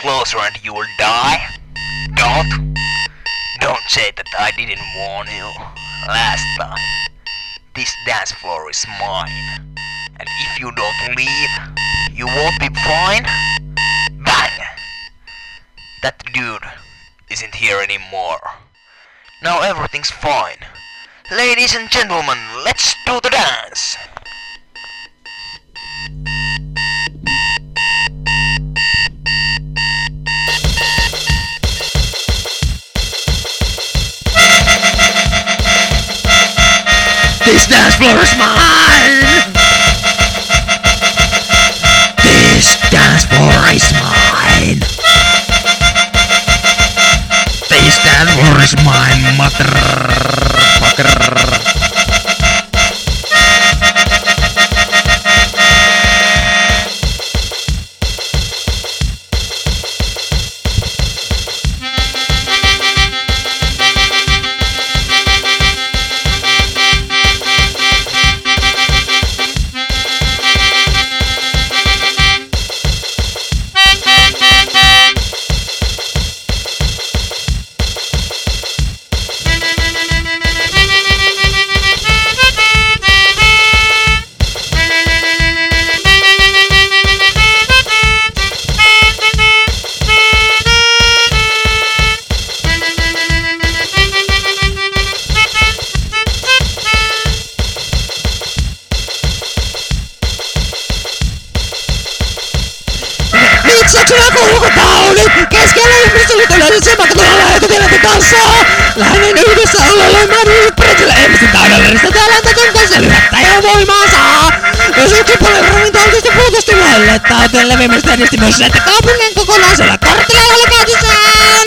closer and you will die. Don't. Don't say that I didn't warn you. Last time. This dance floor is mine. And if you don't leave, you won't be fine. Bang! That dude isn't here anymore. Now everything's fine. Ladies and gentlemen, let's do the dance! This dance floor is mine! This dance floor is mine! This dance floor is mine, motherfucker! Seksuaalinen koko tauli! Keskellä ihmisliikolaiset semakatuilla etutilanti tanssaa! Lähden yhdessä olemaan ympärillä ihmisten taudellista talenta, kun kanssa lyöttää ja voimaa saa! Jos yksi paljon ravintoaltista puutosti lähelle, tauteen levimistä edisti myös että kaupungin kokonaisella kortilla alkautissaan!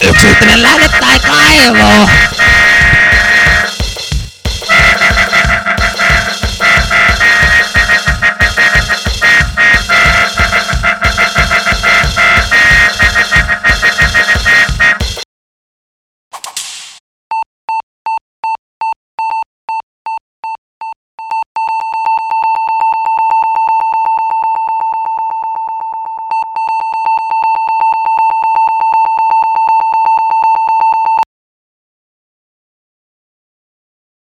Yksityinen lähde tai kaivo!